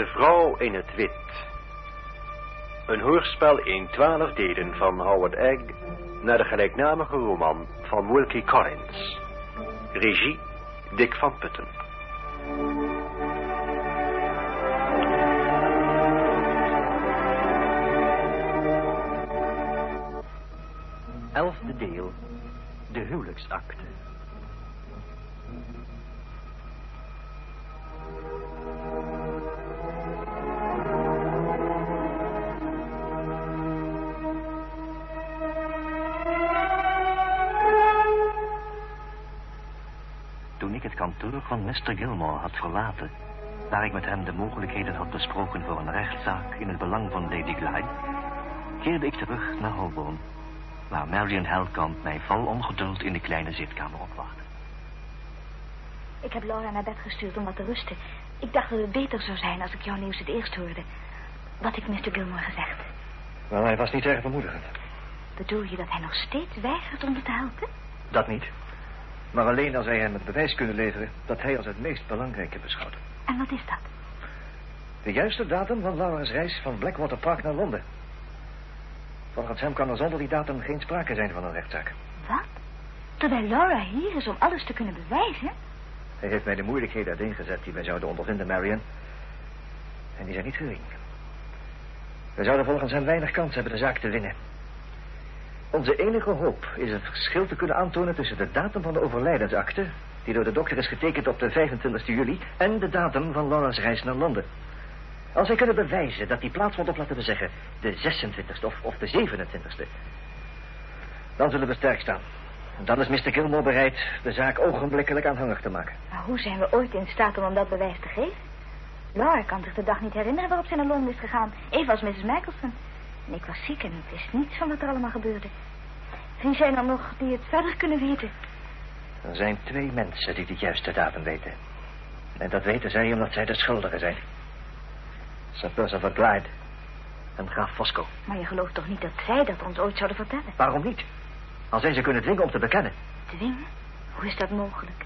De vrouw in het wit. Een hoorspel in twaalf delen van Howard Egg naar de gelijknamige roman van Wilkie Collins. Regie Dick van Putten. Elfde deel. De huwelijksakte. Mr. Gilmore had verlaten... waar ik met hem de mogelijkheden had besproken voor een rechtszaak... in het belang van Lady Glyde... keerde ik terug naar Holborn... waar Marion Helkamp mij vol ongeduld in de kleine zitkamer opwachtte. Ik heb Laura naar bed gestuurd om wat te rusten. Ik dacht dat het beter zou zijn als ik jouw nieuws het eerst hoorde. Wat heeft Mr. Gilmore gezegd? Wel, hij was niet erg bemoedigend. Bedoel je dat hij nog steeds weigert om me te helpen? Dat niet. Maar alleen als wij hem het bewijs kunnen leveren dat hij als het meest belangrijke beschouwt. En wat is dat? De juiste datum van Laura's reis van Blackwater Park naar Londen. Volgens hem kan er zonder die datum geen sprake zijn van een rechtszaak. Wat? Terwijl Laura hier is om alles te kunnen bewijzen? Hij heeft mij de moeilijkheden uiteengezet die wij zouden ondervinden, Marion. En die zijn niet gering. We zouden volgens hem weinig kans hebben de zaak te winnen. Onze enige hoop is het verschil te kunnen aantonen tussen de datum van de overlijdensakte... die door de dokter is getekend op de 25 juli... en de datum van Laura's reis naar Londen. Als wij kunnen bewijzen dat die plaatsvond op, laten we zeggen... de 26e of, of de 27e... dan zullen we sterk staan. Dan is Mr. Gilmore bereid de zaak ogenblikkelijk aanhangig te maken. Maar hoe zijn we ooit in staat om dat bewijs te geven? Laura kan zich de dag niet herinneren waarop zij naar Londen is gegaan. Evenals Mrs. Michelson. En ik was ziek en ik wist niets van wat er allemaal gebeurde. Wie zijn er nog die het verder kunnen weten? Er zijn twee mensen die de juiste datum weten. En dat weten zij omdat zij de schuldigen zijn. Sir Percival Glyde en graaf Fosco. Maar je gelooft toch niet dat zij dat ons ooit zouden vertellen? Waarom niet? Als zij ze kunnen dwingen om te bekennen. Dwingen? Hoe is dat mogelijk?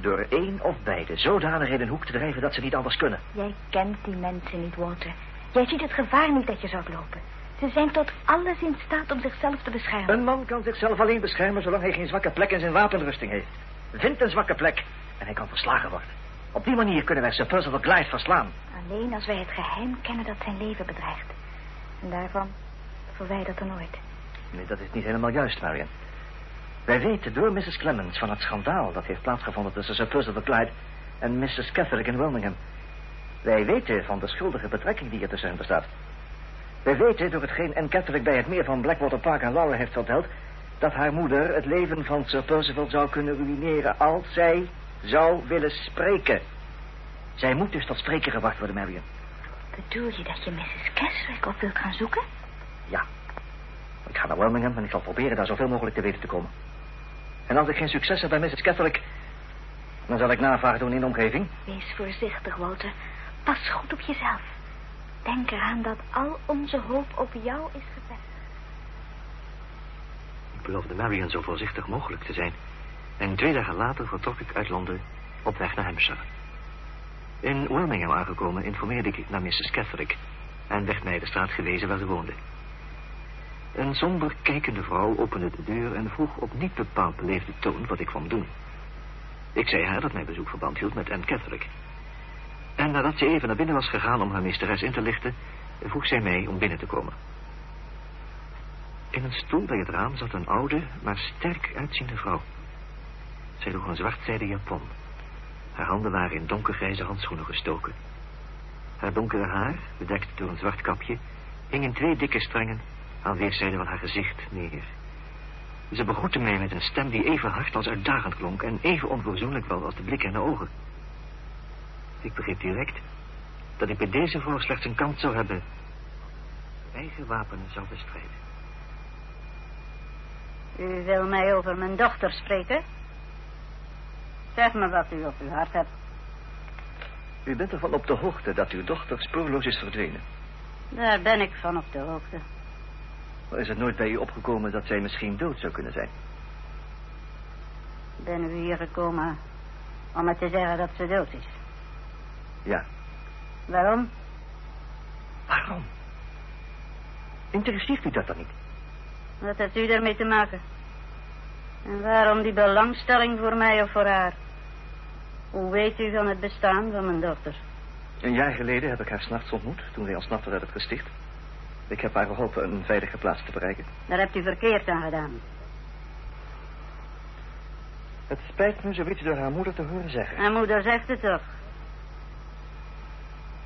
Door één of beide zodanig in een hoek te drijven dat ze niet anders kunnen. Jij kent die mensen niet, Walter. Jij ziet het gevaar niet dat je zou lopen. Ze zijn tot alles in staat om zichzelf te beschermen. Een man kan zichzelf alleen beschermen zolang hij geen zwakke plek in zijn wapenrusting heeft. Vindt een zwakke plek en hij kan verslagen worden. Op die manier kunnen wij Sir Percival Glyde verslaan. Alleen als wij het geheim kennen dat zijn leven bedreigt. En daarvan verwijdert er nooit. Nee, dat is niet helemaal juist, Marion. Wij weten door Mrs. Clemens van het schandaal dat heeft plaatsgevonden tussen Sir Percival Glyde en Mrs. Catherick in Wilmingham. Wij weten van de schuldige betrekking die er tussen hen bestaat. Wij weten door hetgeen Anne Catherick bij het meer van Blackwater Park aan Laura heeft verteld... dat haar moeder het leven van Sir Percival zou kunnen ruïneren als zij zou willen spreken. Zij moet dus tot spreken gebracht worden, Marion. Bedoel je dat je Mrs. Catherick op wilt gaan zoeken? Ja. Ik ga naar Wilmingham en ik zal proberen daar zoveel mogelijk te weten te komen. En als ik geen succes heb bij Mrs. Catholic... dan zal ik navragen doen in de omgeving. Wees voorzichtig, Walter. Pas goed op jezelf. Denk eraan dat al onze hoop op jou is gevestigd. Ik beloofde Marion zo voorzichtig mogelijk te zijn. En twee dagen later vertrok ik uit Londen op weg naar Hampshire. In Wilmingham aangekomen informeerde ik naar Mrs. Catholic... en werd mij de straat gewezen waar ze woonde. Een somber kijkende vrouw opende de deur en vroeg op niet bepaald beleefde toon wat ik kwam doen. Ik zei haar dat mijn bezoek verband hield met Anne Catholic. En nadat ze even naar binnen was gegaan om haar meesteres in te lichten, vroeg zij mij om binnen te komen. In een stoel bij het raam zat een oude, maar sterk uitziende vrouw. Zij droeg een zwartzijde japon. Haar handen waren in donkergrijze handschoenen gestoken. Haar donkere haar, bedekt door een zwart kapje, hing in twee dikke strengen aan weerszijden van haar gezicht neer. Ze begroette mij met een stem die even hard als uitdagend klonk... en even onverzoenlijk was als de blik in de ogen. Ik begreep direct dat ik bij deze vrouw slechts een kans zou hebben... eigen wapenen zou bestrijden. U wil mij over mijn dochter spreken? Zeg me wat u op uw hart hebt. U bent ervan op de hoogte dat uw dochter spoorloos is verdwenen. Daar ben ik van op de hoogte. Maar is het nooit bij u opgekomen dat zij misschien dood zou kunnen zijn? Ben u hier gekomen om me te zeggen dat ze dood is? Ja. Waarom? Waarom? Interesseert u dat dan niet? Wat heeft u daarmee te maken? En waarom die belangstelling voor mij of voor haar? Hoe weet u van het bestaan van mijn dochter? Een jaar geleden heb ik haar s'nachts ontmoet, toen wij ontsnapten uit het gesticht. Ik heb haar geholpen een veilige plaats te bereiken. Daar hebt u verkeerd aan gedaan. Het spijt me zoiets door haar moeder te horen zeggen. Haar moeder zegt het toch?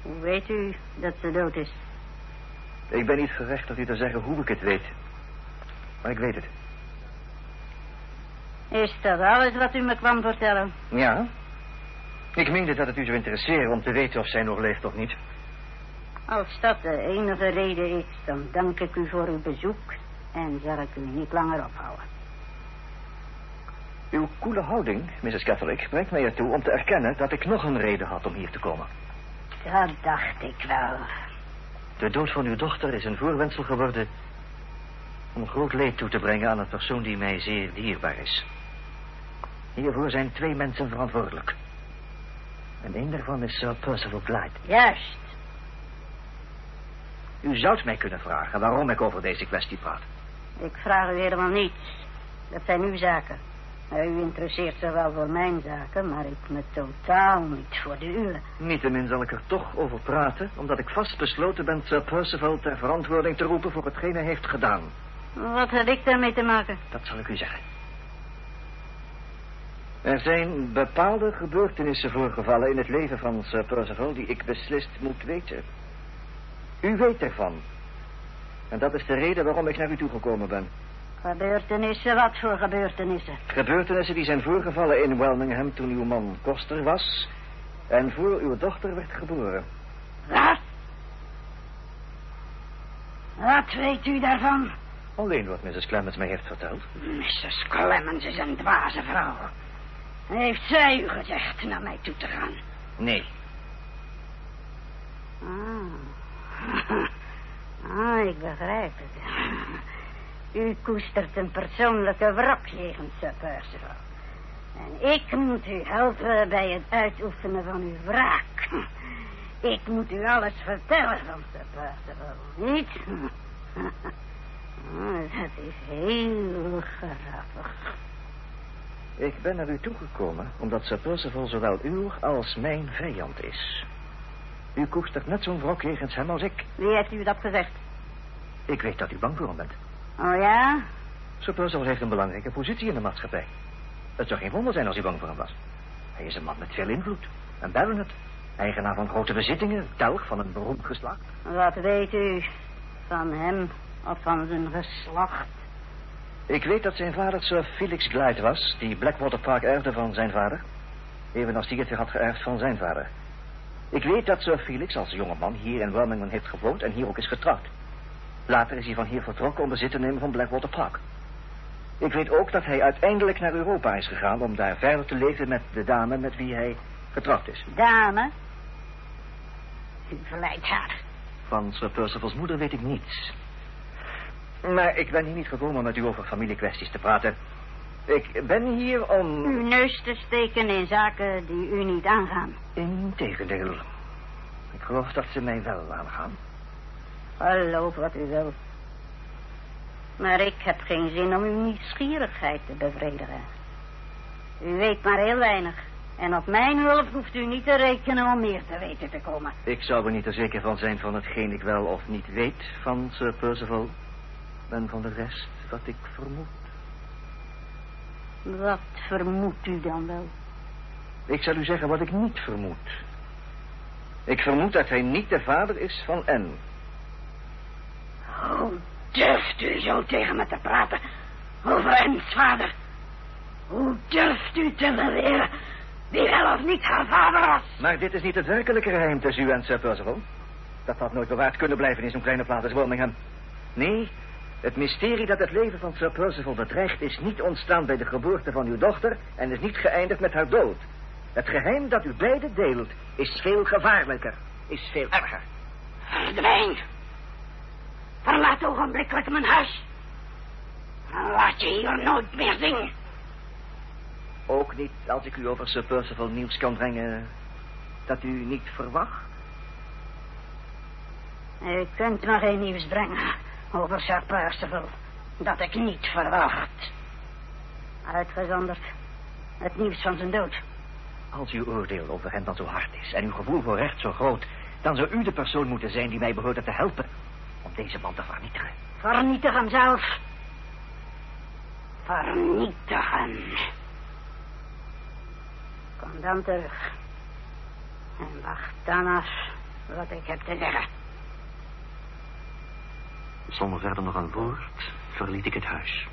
Hoe weet u dat ze dood is? Ik ben niet gerechtigd u te zeggen hoe ik het weet. Maar ik weet het. Is dat alles wat u me kwam vertellen? Ja. Ik meende dat het u zou interesseren om te weten of zij nog leeft of niet. Als dat de enige reden is, dan dank ik u voor uw bezoek en zal ik u niet langer ophouden. Uw koele houding, Mrs. Catholic, brengt mij ertoe om te erkennen dat ik nog een reden had om hier te komen. Dat dacht ik wel. De dood van uw dochter is een voorwendsel geworden om groot leed toe te brengen aan een persoon die mij zeer dierbaar is. Hiervoor zijn twee mensen verantwoordelijk. En een daarvan is Sir Percival Glyde. Juist. U zou mij kunnen vragen waarom ik over deze kwestie praat. Ik vraag u helemaal niets. Dat zijn uw zaken. U interesseert zich wel voor mijn zaken, maar ik me totaal niet voor de uwe. Niettemin zal ik er toch over praten, omdat ik vast besloten ben Sir Percival ter verantwoording te roepen voor hetgeen hij heeft gedaan. Wat heb ik daarmee te maken? Dat zal ik u zeggen. Er zijn bepaalde gebeurtenissen voorgevallen in het leven van Sir Percival die ik beslist moet weten. U weet ervan. En dat is de reden waarom ik naar u toegekomen ben. Gebeurtenissen, wat voor gebeurtenissen? Gebeurtenissen die zijn voorgevallen in Welmingham toen uw man koster was... en voor uw dochter werd geboren. Wat? Wat weet u daarvan? Alleen wat Mrs. Clemens mij heeft verteld. Mrs. Clemens is een dwaze vrouw. Heeft zij u gezegd naar mij toe te gaan? Nee. Ah. ah, ik begrijp het. U koestert een persoonlijke wrok jegens Sir Percival. En ik moet u helpen bij het uitoefenen van uw wraak. Ik moet u alles vertellen van Sir Percival, niet? Oh, dat is heel grappig. Ik ben naar u toegekomen omdat Sir Percival zowel uw als mijn vijand is. U koestert net zo'n wrok jegens hem als ik. Wie heeft u dat gezegd? Ik weet dat u bang voor hem bent. Oh ja? Sir Percival heeft een belangrijke positie in de maatschappij. Het zou geen wonder zijn als u bang voor hem was. Hij is een man met veel invloed. Een baronet. Eigenaar van grote bezittingen. Telg van een beroemd geslacht. Wat weet u van hem of van zijn geslacht? Ik weet dat zijn vader Sir Felix Glyde was... die Blackwater Park erfde van zijn vader. Evenals die het weer had geërfd van zijn vader. Ik weet dat Sir Felix als jonge man hier in Birmingham heeft gewoond... en hier ook is getrouwd. Later is hij van hier vertrokken om bezit te nemen van Blackwater Park. Ik weet ook dat hij uiteindelijk naar Europa is gegaan... om daar verder te leven met de dame met wie hij getrouwd is. Dame? U verleidt haar. Van Sir Percival's moeder weet ik niets. Maar ik ben hier niet gekomen om met u over familiekwesties te praten. Ik ben hier om... Uw neus te steken in zaken die u niet aangaan. Integendeel. Ik geloof dat ze mij wel aangaan. Geloof wat u wil. Maar ik heb geen zin om uw nieuwsgierigheid te bevredigen. U weet maar heel weinig. En op mijn hulp hoeft u niet te rekenen om meer te weten te komen. Ik zou er niet er zeker van zijn van hetgeen ik wel of niet weet van Sir Percival. En van de rest wat ik vermoed. Wat vermoedt u dan wel? Ik zal u zeggen wat ik niet vermoed. Ik vermoed dat hij niet de vader is van Anne. Hoe durft u zo tegen me te praten over Anne's vader? Hoe durft u te beweren wie wel of niet haar vader was? Maar dit is niet het werkelijke geheim tussen u en Sir Percival. Dat had nooit bewaard kunnen blijven in zo'n kleine plaats als Birmingham. Nee, het mysterie dat het leven van Sir Percival bedreigt... is niet ontstaan bij de geboorte van uw dochter... en is niet geëindigd met haar dood. Het geheim dat u beiden deelt is veel gevaarlijker. Is veel erger. Verdwijn. Verlaat ogenblikkelijk mijn huis. En laat je hier nooit meer zien. Ook niet als ik u over Sir Percival nieuws kan brengen... dat u niet verwacht? U kunt me geen nieuws brengen over Sir Percival dat ik niet verwacht. Uitgezonderd het nieuws van zijn dood. Als uw oordeel over hem dan zo hard is en uw gevoel voor recht zo groot... dan zou u de persoon moeten zijn die mij behoorde te helpen... deze man te vernietigen. Vernietig hem zelf. Vernietigen. Kom dan terug. En wacht dan af wat ik heb te zeggen. Zonder verder nog een woord verliet ik het huis.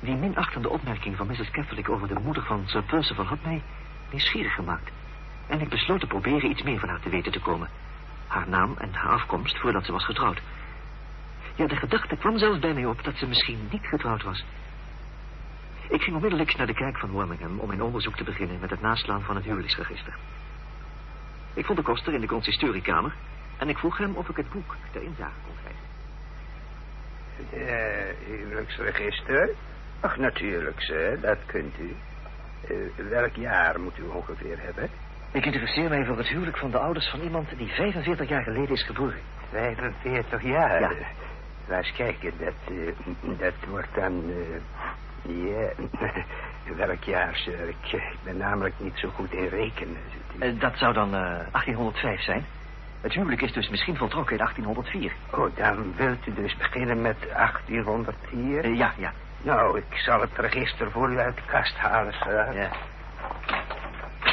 Die minachtende opmerking van Mrs. Catholic over de moeder van Sir Percival had mij nieuwsgierig gemaakt. En ik besloot te proberen iets meer van haar te weten te komen. Haar naam en haar afkomst voordat ze was getrouwd. Ja, de gedachte kwam zelfs bij mij op dat ze misschien niet getrouwd was. Ik ging onmiddellijk naar de kerk van Birmingham om mijn onderzoek te beginnen met het naslaan van het huwelijksregister. Ik vond de koster in de consistoriekamer en ik vroeg hem of ik het boek ter inzage kon krijgen. De huwelijksregister? Ach, natuurlijk, sir, dat kunt u. Uh, welk jaar moet u ongeveer hebben? Ik interesseer mij voor het huwelijk van de ouders van iemand die 45 jaar geleden is geboren. 45 jaar? Ja. Laat eens kijken, dat, uh, dat wordt dan... Uh, ja, welk jaar, sir? Ik, ik, ben namelijk niet zo goed in rekenen. dat zou dan 1805 zijn. Het huwelijk is dus misschien voltrokken in 1804. Oh, dan wilt u dus beginnen met 1804? ja, ja. Nou, ik zal het register voor u uit de kast halen, sir. Ja.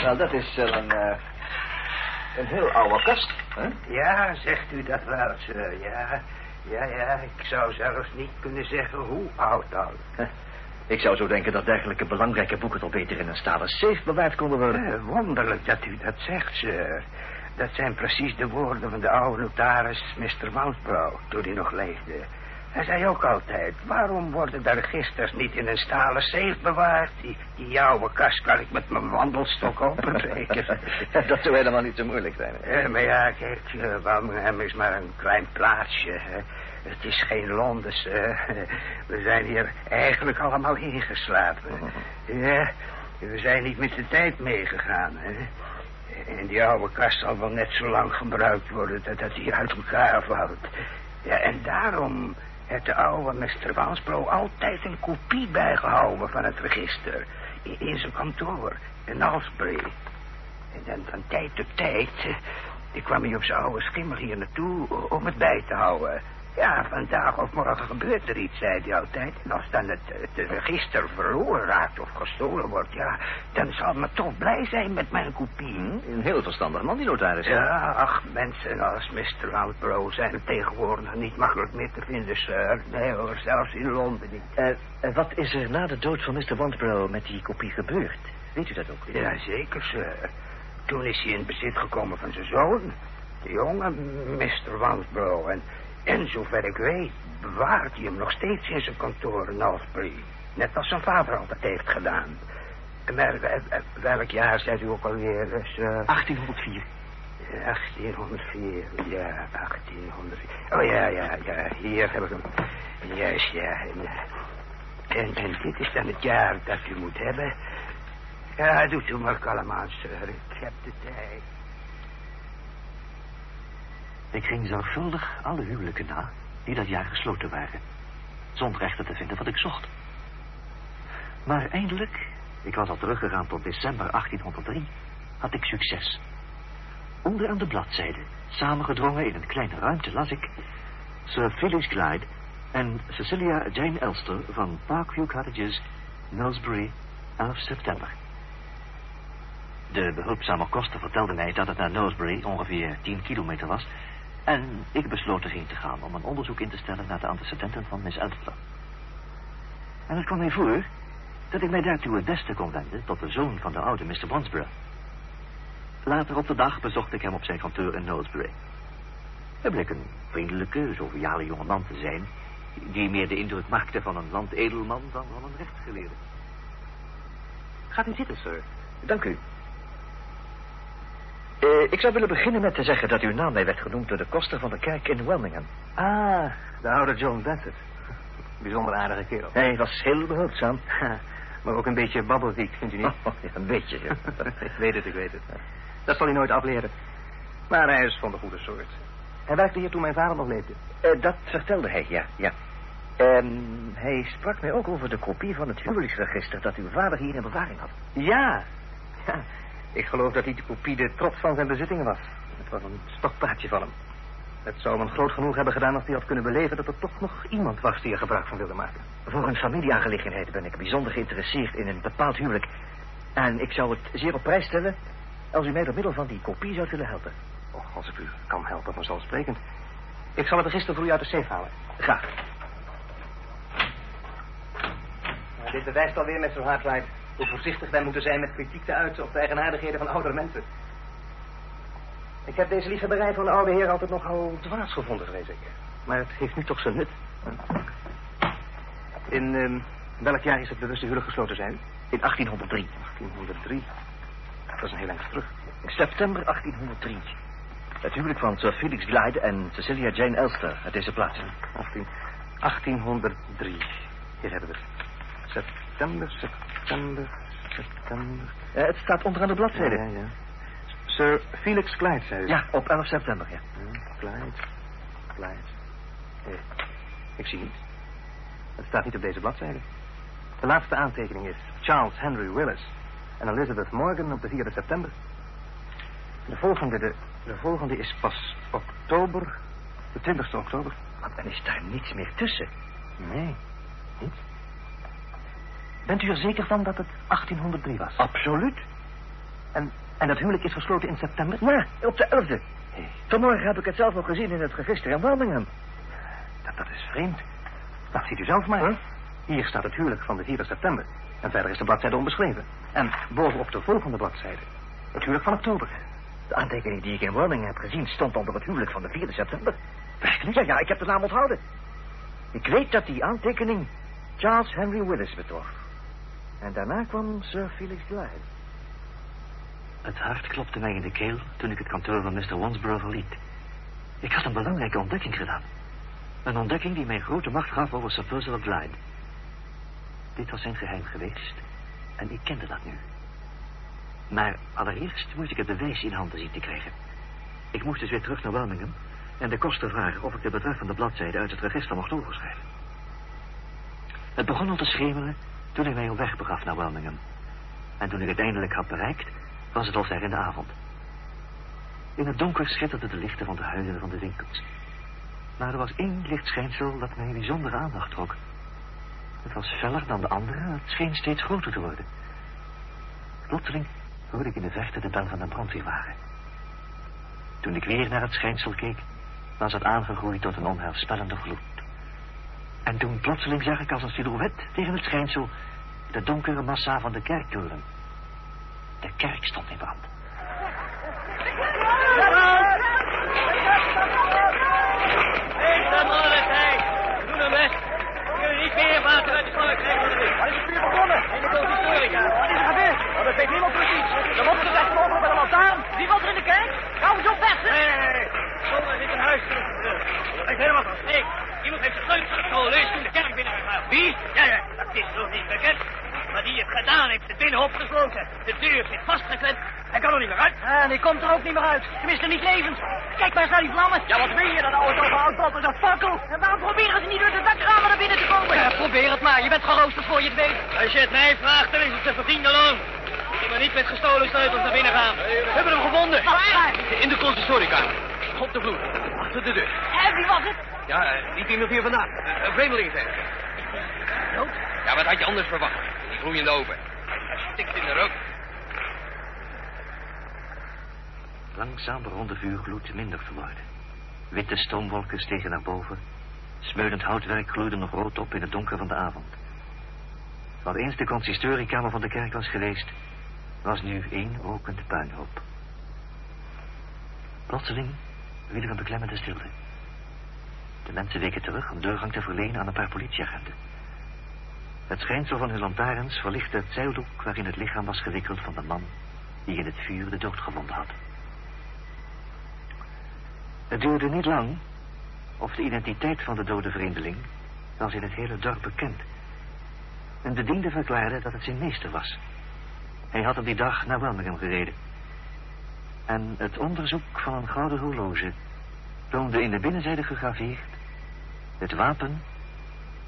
Nou, dat is een, uh, een heel oude kast, hè? Ja, zegt u dat wel, sir. Ja, ja, ja. Ik zou zelfs niet kunnen zeggen hoe oud al. Ik zou zo denken dat dergelijke belangrijke boeken toch beter in een stalen safe bewaard konden worden. Uh, wonderlijk dat u dat zegt, sir. Dat zijn precies de woorden van de oude notaris Mr. Wansbrough, toen hij nog leefde. Hij zei ook altijd, waarom worden de registers niet in een stalen safe bewaard? Die, die oude kast kan ik met mijn wandelstok openbreken. dat zou helemaal niet zo moeilijk zijn. Eh, maar ja, kijk, uh, Birmingham is maar een klein plaatsje. Hè. Het is geen Londen, We zijn hier eigenlijk allemaal ingeslapen. Ja, we zijn niet met de tijd meegegaan, hè. En die oude kast zal wel net zo lang gebruikt worden dat, dat hij uit elkaar valt. Ja, en daarom heeft de oude Mr. Wansbro altijd een kopie bijgehouden van het register. In, zijn kantoor, in Alsbury. En dan van tijd tot tijd eh, kwam hij op zijn oude schimmel hier naartoe om het bij te houden. Ja, vandaag of morgen gebeurt er iets, zei hij altijd. En als dan het, het register verloren raakt of gestolen wordt, ja, dan zal me toch blij zijn met mijn kopie. Een heel verstandig man, die notaris. Ja, ach, mensen als Mr. Outbrow zijn tegenwoordig niet makkelijk meer te vinden, sir. Nee hoor, zelfs in Londen niet. Uh, wat is er na de dood van Mr. Wantbrow met die kopie gebeurd? Weet u dat ook? Ja, zeker, sir. Toen is hij in bezit gekomen van zijn zoon, de jonge Mr. Wantbrow. En en zover ik weet, bewaart hij hem nog steeds in zijn kantoor in Alsbury. Net als zijn vader altijd heeft gedaan. Maar welk jaar zei u ook alweer? Dus, uh... 1804. 1804, ja, 1804. Oh ja, ja, ja, hier heb ik hem. Juist, ja. En, en, en dit is dan het jaar dat u moet hebben. Ja, doet u maar kalm aan, sir. Ik heb de tijd. Ik ging zorgvuldig alle huwelijken na die dat jaar gesloten waren. Zonder echter te vinden wat ik zocht. Maar eindelijk, ik was al teruggegaan tot december 1803, had ik succes. Onder aan de bladzijde, samengedrongen in een kleine ruimte, las ik... Sir Phyllis Glyde en Cecilia Jane Elster van Parkview Cottages, Millsbury, 11 september. De behulpzame koster vertelde mij dat het naar Knowsbury ongeveer 10 kilometer was... En ik besloot erheen te gaan om een onderzoek in te stellen naar de antecedenten van Miss Elster. En het kwam mij voor dat ik mij daartoe het beste kon wenden tot de zoon van de oude Mr. Bronsborough. Later op de dag bezocht ik hem op zijn kantoor in Knowlesbury. Hij bleek een vriendelijke, joviale jongeman te zijn... die meer de indruk maakte van een landedelman dan van een rechtsgeleerde. Gaat u zitten, sir. Dank u. Uh, ik zou willen beginnen met te zeggen dat uw naam mij werd genoemd door de koster van de kerk in Welmingham. Ah, de oude John Bassett. Bijzonder aardige kerel. Hij was heel behulpzaam. maar ook een beetje babbelziek, vindt u niet? Oh, ja, een beetje, ja. ik weet het, ik weet het. Dat zal hij nooit afleren. Maar hij is van de goede soort. Hij werkte hier toen mijn vader nog leefde. Eh, dat vertelde hij, ja, ja. Ehm, hij sprak mij ook over de kopie van het huwelijksregister dat uw vader hier in bewaring had. Ja. ja. Ik geloof dat die kopie de trots van zijn bezittingen was. Het was een stokpaardje van hem. Het zou hem groot genoeg hebben gedaan als hij had kunnen beleven dat er toch nog iemand was die er gebruik van wilde maken. Voor een familieaangelegenheid ben ik bijzonder geïnteresseerd in een bepaald huwelijk. En ik zou het zeer op prijs stellen als u mij door middel van die kopie zou willen helpen. Oh, als ik u kan helpen, vanzelfsprekend. Ik zal het register voor u uit de safe halen. Graag. Nou, dit bewijst alweer, Mr. Hartwright, hoe voorzichtig wij moeten zijn met kritiek te uiten op de eigenaardigheden van oudere mensen. Ik heb deze liefhebberij van de oude heer altijd nogal dwaas gevonden, vrees ik. Maar het heeft nu toch zijn nut. In ehm, welk jaar is het bewuste huwelijk gesloten zijn? In 1803. 1803. Dat is een heel eind terug. In september 1803. Het huwelijk van Sir Felix Glyde en Cecilia Jane Elster uit deze plaats. 18, 1803. Hier hebben we het. September, september, september. Eh, het staat onderaan de bladzijde. Ja, ja, ja. Sir Felix Clyde, zei u? Ja, op 11 september, ja. Ja, Clyde, Clyde. Nee, ik zie niet. Het staat niet op deze bladzijde. De laatste aantekening is Charles Henry Willis en Elizabeth Morgan op de 4e september. De volgende, de, de volgende is pas oktober, de 20e oktober. Maar dan is daar niets meer tussen. Nee, niet. Bent u er zeker van dat het 1803 was? Absoluut. En, en dat huwelijk is gesloten in september? Ja, op de 11e. Vanmorgen heb ik het zelf nog gezien in het register in Birmingham. Dat, dat is vreemd. Dat ziet u zelf maar. Huh? Hier staat het huwelijk van de 4 september. En verder is de bladzijde onbeschreven. En bovenop de volgende bladzijde het huwelijk van oktober. De aantekening die ik in Birmingham heb gezien stond onder het huwelijk van de 4 september. Werkelijk? Ja, ja, ik heb de naam onthouden. Ik weet dat die aantekening Charles Henry Willis betrof. En daarna kwam Sir Felix Glyde. Het hart klopte mij in de keel toen ik het kantoor van Mr. Wansborough verliet. Ik had een belangrijke ontdekking gedaan. Een ontdekking die mij grote macht gaf over Sir Percival Glyde. Dit was zijn geheim geweest en ik kende dat nu. Maar allereerst moest ik het bewijs in handen zien te krijgen. Ik moest dus weer terug naar Birmingham en de koster vragen of ik de betreffende bladzijde uit het register mocht overschrijven. Het begon al te schemeren toen ik mij op weg begaf naar Birmingham. En toen ik het eindelijk had bereikt, was het al ver in de avond. In het donker schitterden de lichten van de huizen van de winkels. Maar er was één lichtschijnsel dat mij bijzondere aandacht trok. Het was feller dan de andere, het scheen steeds groter te worden. Plotseling hoorde ik in de verte de bel van een brandweerwagen. Toen ik weer naar het schijnsel keek, was het aangegroeid tot een onheilspellende gloed. En toen plotseling zag ik als een silhouet tegen het schijnsel de donkere massa van de kerktoren. De kerk stond in brand. Hé, hey, mannen, hé. Doe nou best. We kunnen niet meer water uit de slangen krijgen van de wind. Waar is het vuur begonnen? In de consistoria. Wat is er gebeurd? Oh, dat weet niemand precies. Er wordt gezegd over met een lantaarn. Wie was er in de kerk? Hou eens op weg, zeg. Nee, nee, nee. Kom, er zit een huis terug. Dat is helemaal vast. Nee, iemand heeft Is toen de kerk binnengegaan. Wie? Ja, ja, dat is nog niet bekend. Maar die het gedaan heeft, de binnenhof gesloten. De deur zit vastgeklemd. Hij kan er niet meer uit. En die komt er ook niet meer uit. Tenminste, niet levend. Kijk maar eens naar die vlammen. Ja, wat wil je dan nou zo gehouden dat fakkel? En waarom proberen ze niet door de dakramen naar binnen te komen? Ja, probeer het maar. Je bent geroosterd voor je het weet. Als je het mij vraagt, dan is het te verdiende loon. Ik maar niet met gestolen sleutels naar binnen gaan. We hebben hem gevonden. Waar? In de consistoriekamer. Op de vloer. Achter de deur. En wie was het? Ja, eh, niet iemand hier vandaan. Eh, Een vreemdeling zijn. Dood? Ja, wat had je anders verwacht? Die gloeiende oven. Hij stikt in de rook. Langzaam begon de vuurgloed minder te worden. Witte stoomwolken stegen naar boven. Smeulend houtwerk gloeide nog rood op in het donker van de avond. Wat eens de consistoriekamer van de kerk was geweest, was nu één rokend puinhoop. Plotseling viel er een beklemmende stilte. De mensen weken terug om doorgang te verlenen aan een paar politieagenten. Het schijnsel van hun lantaarns verlichtte het zeildoek waarin het lichaam was gewikkeld van de man die in het vuur de dood gevonden had. Het duurde niet lang of de identiteit van de dode vreemdeling was in het hele dorp bekend. Een bediende verklaarde dat het zijn meester was. Hij had op die dag naar Birmingham gereden. En het onderzoek van een gouden horloge toonde in de binnenzijde gegraveerd het wapen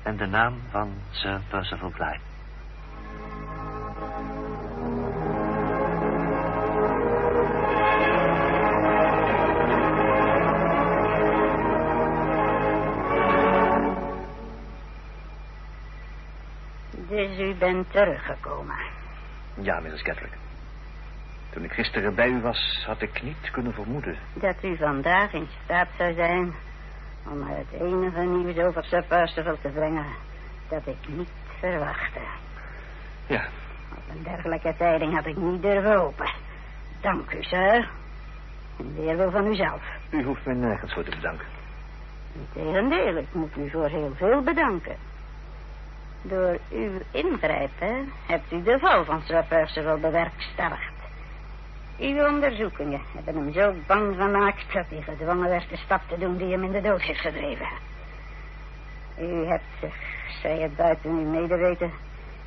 en de naam van Sir Percival Glyde. Dus u bent teruggekomen. Ja, Mrs. Catholic. Toen ik gisteren bij u was, had ik niet kunnen vermoeden. Dat u vandaag in staat zou zijn om mij het enige nieuws over Sir Percival te brengen dat ik niet verwachtte. Ja, Op een dergelijke tijding had ik niet durven hopen. Dank u, sir. En weer wil van uzelf. u hoeft me nergens voor te bedanken. Integendeel, ik moet u voor heel veel bedanken. Door uw ingrijpen hebt u de val van Sir Percival bewerkstelligd. Uw onderzoekingen hebben hem zo bang gemaakt dat hij gedwongen werd de stap te doen die hem in de dood heeft gedreven. U hebt zich, zij het buiten uw medeweten,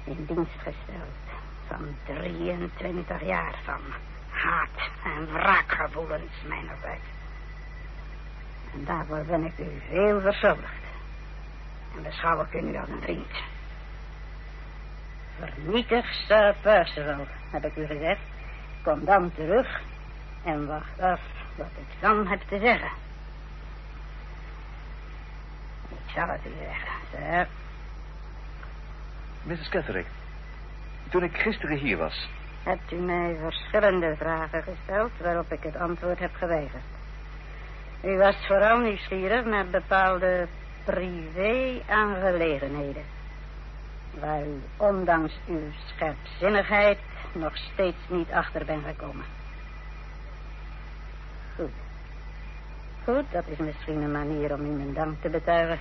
in dienst gesteld van 23 jaar van haat en wraakgevoelens mijnerzijds. En daarvoor ben ik u veel verschuldigd. En beschouw ik u nu als een vriend. Vernietig Sir Percival, heb ik u gezegd. Kom dan terug en wacht af wat ik dan heb te zeggen. Ik zal het u zeggen, sir. Mrs. Catherick, toen ik gisteren hier was, Hebt u mij verschillende vragen gesteld waarop ik het antwoord heb geweigerd. U was vooral nieuwsgierig naar bepaalde privé-aangelegenheden. Waar u ondanks uw scherpzinnigheid nog steeds niet achter bent gekomen. Goed. Goed, dat is misschien een manier om u mijn dank te betuigen.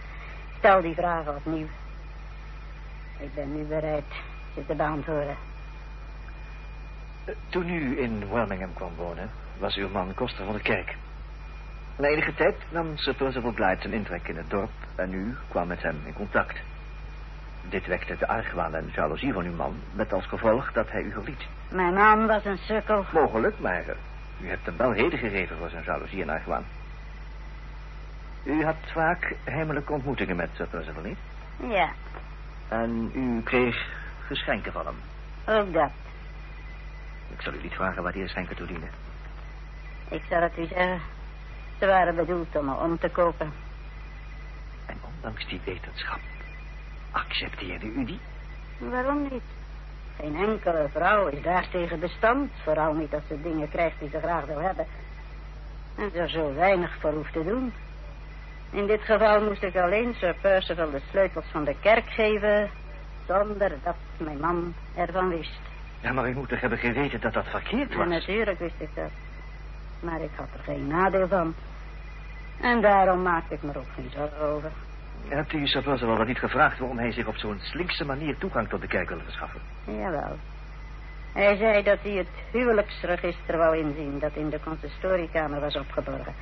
Stel die vragen opnieuw. Ik ben nu bereid ze te beantwoorden. eh, toen u in Birmingham kwam wonen, was uw man koster van de kerk. Na enige tijd nam Sir Percival Glyde zijn intrek in het dorp en u kwam met hem in contact. Dit wekte de argwaan en jaloezie van uw man, met als gevolg dat hij u verliet. Mijn man was een sukkel. Mogelijk, maar u hebt hem wel reden gegeven voor zijn jaloezie en argwaan. U had vaak heimelijke ontmoetingen met Sir Percival, niet? Ja, En u kreeg geschenken van hem. ook dat. Ik zal u niet vragen waar die geschenken toe dienen. Ik zal het u zeggen. Ze waren bedoeld om me om te kopen. En ondanks die wetenschap accepteerde u die? Waarom niet? Geen enkele vrouw is daartegen bestand. Vooral niet als ze dingen krijgt die ze graag wil hebben. En ze er zo weinig voor hoeft te doen. In dit geval moest ik alleen Sir Percival de sleutels van de kerk geven... zonder dat mijn man ervan wist. Ja, maar u moet toch hebben geweten dat dat verkeerd was? natuurlijk wist ik dat. Maar ik had er geen nadeel van. En daarom maakte ik me er ook geen zorgen over. Hebt Percival wel niet gevraagd waarom hij zich op zo'n slinkse manier toegang tot de kerk wilde verschaffen? Jawel. Hij zei dat hij het huwelijksregister wou inzien dat in de consistoriekamer was opgeborgen.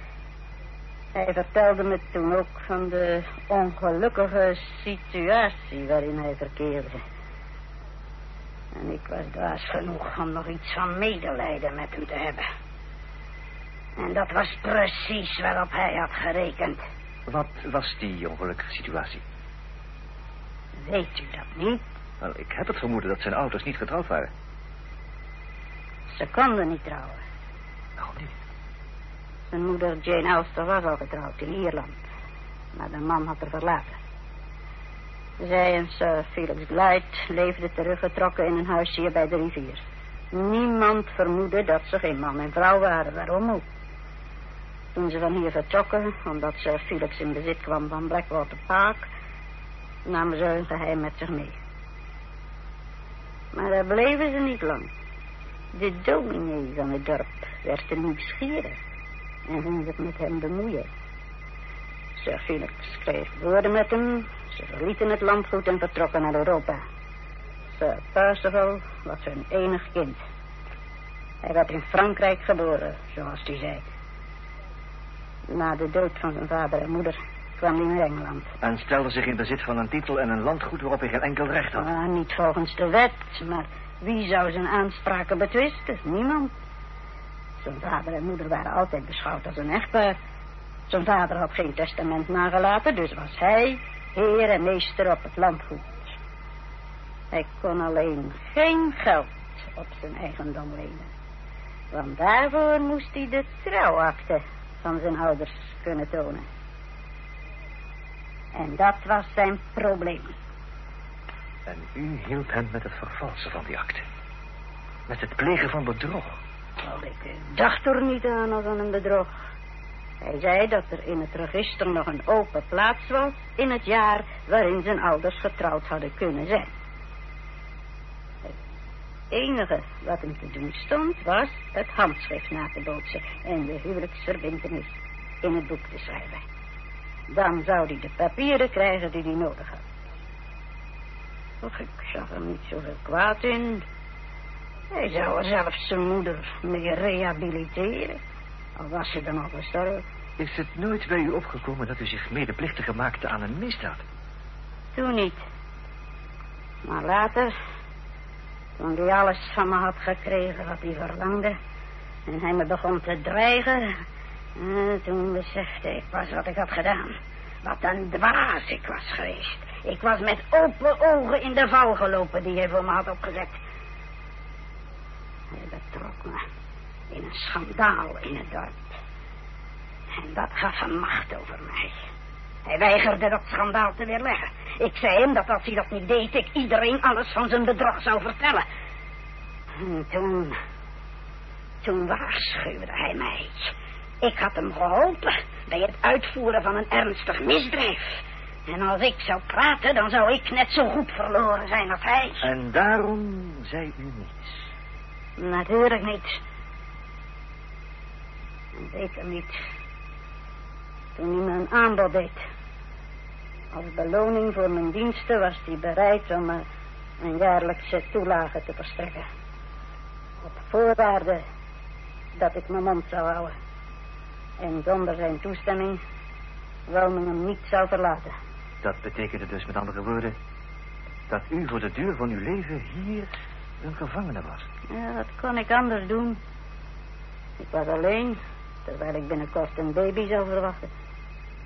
Hij vertelde me toen ook van de ongelukkige situatie waarin hij verkeerde. En ik was dwaas genoeg om nog iets van medelijden met hem te hebben. En dat was precies waarop hij had gerekend. Wat was die ongelukkige situatie? Weet u dat niet? Wel, ik heb het vermoeden dat zijn ouders niet getrouwd waren. Ze konden niet trouwen. Waarom niet? Zijn moeder Jane Elster was al getrouwd in Ierland. Maar de man had haar verlaten. Zij en Sir Felix Glyde leefden teruggetrokken in een huis hier bij de rivier. Niemand vermoedde dat ze geen man en vrouw waren. Waarom ook? Toen ze van hier vertrokken, omdat Sir Felix in bezit kwam van Blackwater Park, namen ze hun geheim met zich mee. Maar daar bleven ze niet lang. De dominee van het dorp werd te nieuwsgierig en ging zich met hem bemoeien. Sir Felix kreeg woorden met hem. Ze verlieten het landgoed en vertrokken naar Europa. Sir Percival was hun enig kind. Hij werd in Frankrijk geboren, zoals hij zei. Na de dood van zijn vader en moeder kwam hij naar Engeland. En stelde zich in bezit van een titel en een landgoed waarop hij geen enkel recht had. Ah, niet volgens de wet, maar wie zou zijn aanspraken betwisten? Niemand. Zijn vader en moeder waren altijd beschouwd als een echtpaar. Zijn vader had geen testament nagelaten, dus was hij heer en meester op het landgoed. Hij kon alleen geen geld op zijn eigendom lenen. Want daarvoor moest hij de trouwakte van zijn ouders kunnen tonen. En dat was zijn probleem. En u hielp hem met het vervalsen van die akte. Met het plegen van bedrog. Nou, ik dacht er niet aan als aan een bedrog. Hij zei dat er in het register nog een open plaats was in het jaar waarin zijn ouders getrouwd hadden kunnen zijn. Enige wat hem te doen stond was het handschrift na te bootsen en de huwelijksverbindenis in het boek te schrijven. Dan zou hij de papieren krijgen die hij nodig had. Och, ik zag er niet zoveel kwaad in. Hij zou er zelfs zijn moeder mee rehabiliteren. Al was ze dan al gestorven. Is het nooit bij u opgekomen dat u zich medeplichtige maakte aan een misdaad? Toen niet. Maar later, toen hij alles van me had gekregen wat hij verlangde... en hij me begon te dreigen... eh, toen besefte ik pas wat ik had gedaan. Wat een dwaas ik was geweest. Ik was met open ogen in de val gelopen die hij voor me had opgezet. Hij betrok me in een schandaal in het dorp. En dat gaf hem macht over mij. Hij weigerde dat schandaal te weerleggen. Ik zei hem dat als hij dat niet deed, ik iedereen alles van zijn bedrog zou vertellen. En toen... Toen waarschuwde hij mij. Ik had hem geholpen bij het uitvoeren van een ernstig misdrijf. En als ik zou praten, dan zou ik net zo goed verloren zijn als hij. En daarom zei u niets. Natuurlijk niet. Zeker niet. Toen hij me een aanbod deed. Als beloning voor mijn diensten was hij bereid om me een jaarlijkse toelage te verstrekken. Op voorwaarde dat ik mijn mond zou houden. En zonder zijn toestemming Wilmingham niet zou verlaten. Dat betekende dus met andere woorden... dat u voor de duur van uw leven hier een gevangene was. Ja, wat kon ik anders doen? Ik was alleen, terwijl ik binnenkort een baby zou verwachten.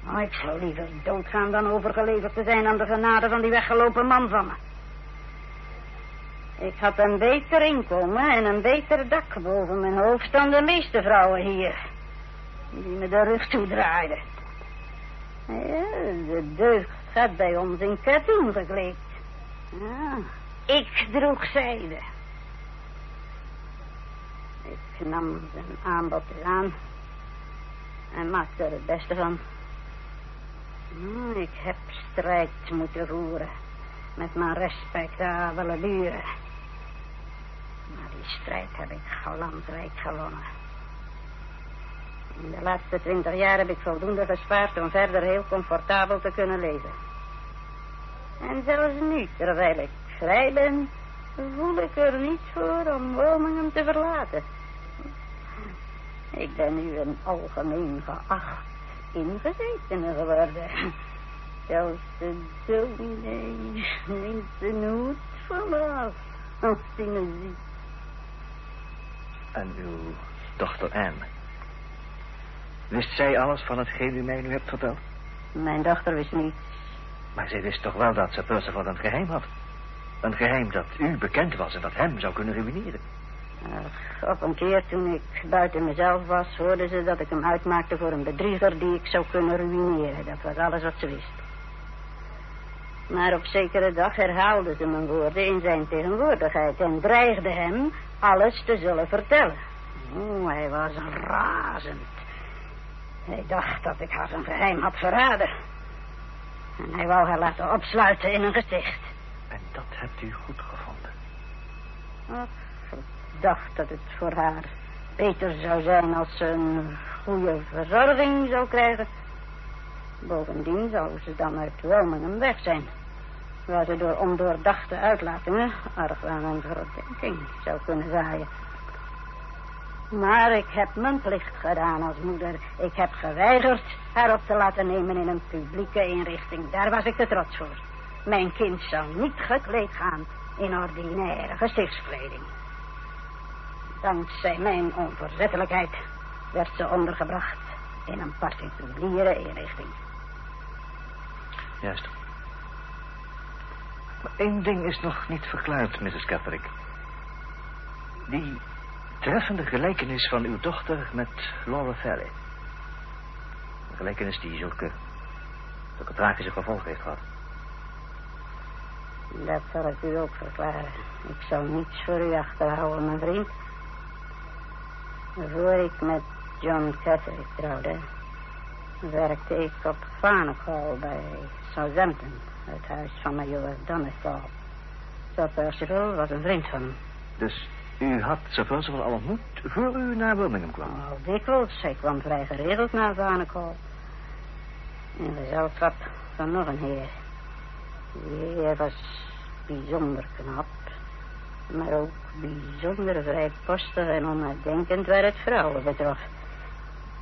Oh, ik zou liever doodgaan dan overgeleverd te zijn aan de genade van die weggelopen man van me. Ik had een beter inkomen en een beter dak boven mijn hoofd dan de meeste vrouwen hier. Die me de rug toedraaiden. Ja, de deugd gaat bij ons in katoen gekleed. Ja, ik droeg zijde. Ik nam zijn aanbod aan en maakte er het beste van. Ik heb strijd moeten voeren met mijn respectabele buren. Maar die strijd heb ik galantrijk gewonnen. In de laatste twintig jaar heb ik voldoende gespaard om verder heel comfortabel te kunnen leven. En zelfs nu, terwijl ik vrij ben, voel ik er niet voor om Wilmingham te verlaten. Ik ben nu een algemeen geacht ingezetene geworden. Zelfs de dominee neemt zijn hoed van af als hij me ziet. En uw dochter Anne? Wist zij alles van hetgeen u mij nu hebt verteld? Mijn dochter wist niets. Maar zij wist toch wel dat ze Percival een geheim had? Een geheim dat u bekend was en dat hem zou kunnen ruïneren. Ach, op een keer toen ik buiten mezelf was, hoorden ze dat ik hem uitmaakte voor een bedrieger die ik zou kunnen ruïneren. Dat was alles wat ze wist. Maar op zekere dag herhaalde ze mijn woorden in zijn tegenwoordigheid en dreigde hem alles te zullen vertellen. Oh, hij was razend. Hij dacht dat ik haar zijn geheim had verraden. En hij wou haar laten opsluiten in een gesticht. En dat hebt u goed gevonden? Ik dacht dat het voor haar beter zou zijn als ze een goede verzorging zou krijgen. Bovendien zou ze dan uit Wilmingham weg zijn. Waar ze door ondoordachte uitlatingen argwaan en verdenking zou kunnen zaaien. Maar ik heb mijn plicht gedaan als moeder. Ik heb geweigerd haar op te laten nemen in een publieke inrichting. Daar was ik te trots voor. Mijn kind zou niet gekleed gaan in ordinaire gestichtskleding. Dankzij mijn onverzettelijkheid werd ze ondergebracht in een particuliere inrichting. Juist. Maar één ding is nog niet verklaard, Mrs. Catherick. Die treffende gelijkenis van uw dochter met Laura Valley. Een gelijkenis die zulke, zulke tragische gevolgen heeft gehad. Dat zal ik u ook verklaren. Ik zal niets voor u achterhouden, mijn vriend. Voor ik met John Catherick trouwde, werkte ik op Farnacle bij Southampton, het huis van majoor Donegal. Sir Percival was een vriend van hem. Dus u had Sir Percival al ontmoet voor u naar Birmingham kwam? Al dikwijls, hij kwam vrij geregeld naar Farnacle. In gezelschap van nog een heer. Die heer was bijzonder knap, maar ook bijzonder vrijpostig en onnadenkend waar het vrouwen betrof.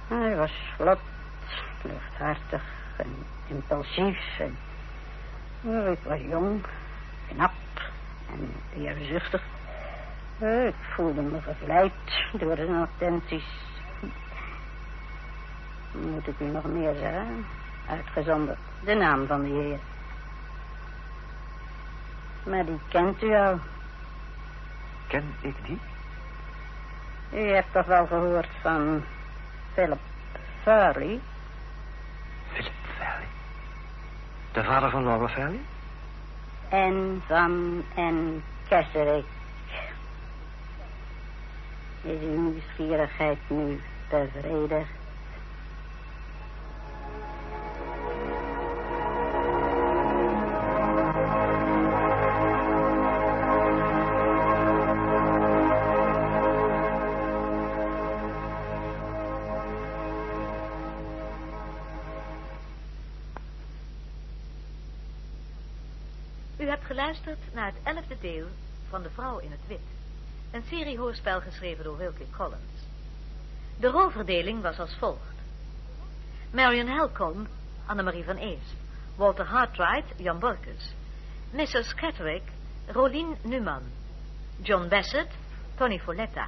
Hij was vlot, luchthartig en impulsief en... Ik was jong, knap en eerzuchtig. Oh, Ik voelde me verleid door zijn attenties. Moet ik u nog meer zeggen? Uitgezonderd de naam van de heer. Maar die kent u al. Ken ik die? U hebt toch wel gehoord van Philip Farley? Philip Valley. De vader van Laura Valley? En van en Kesserik. Is uw nieuwsgierigheid nu bevredigd? Deel van De Vrouw in het Wit. Een serie hoorspel geschreven door Wilkie Collins. De rolverdeling was als volgt. Marion Helcombe, Annemarie van Ees. Walter Hartright, Jan Borkes. Mrs. Catterick, Rolien Numan. John Bassett, Tony Folletta.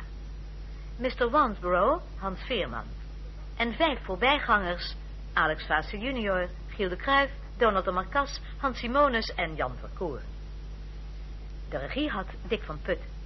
Mr. Wansborough, Hans Veerman. En vijf voorbijgangers, Alex Vaassen junior, Giel de Kruijf, Donald de Marcas, Hans Simonus en Jan Verkoer. De regie had Dick van Putten.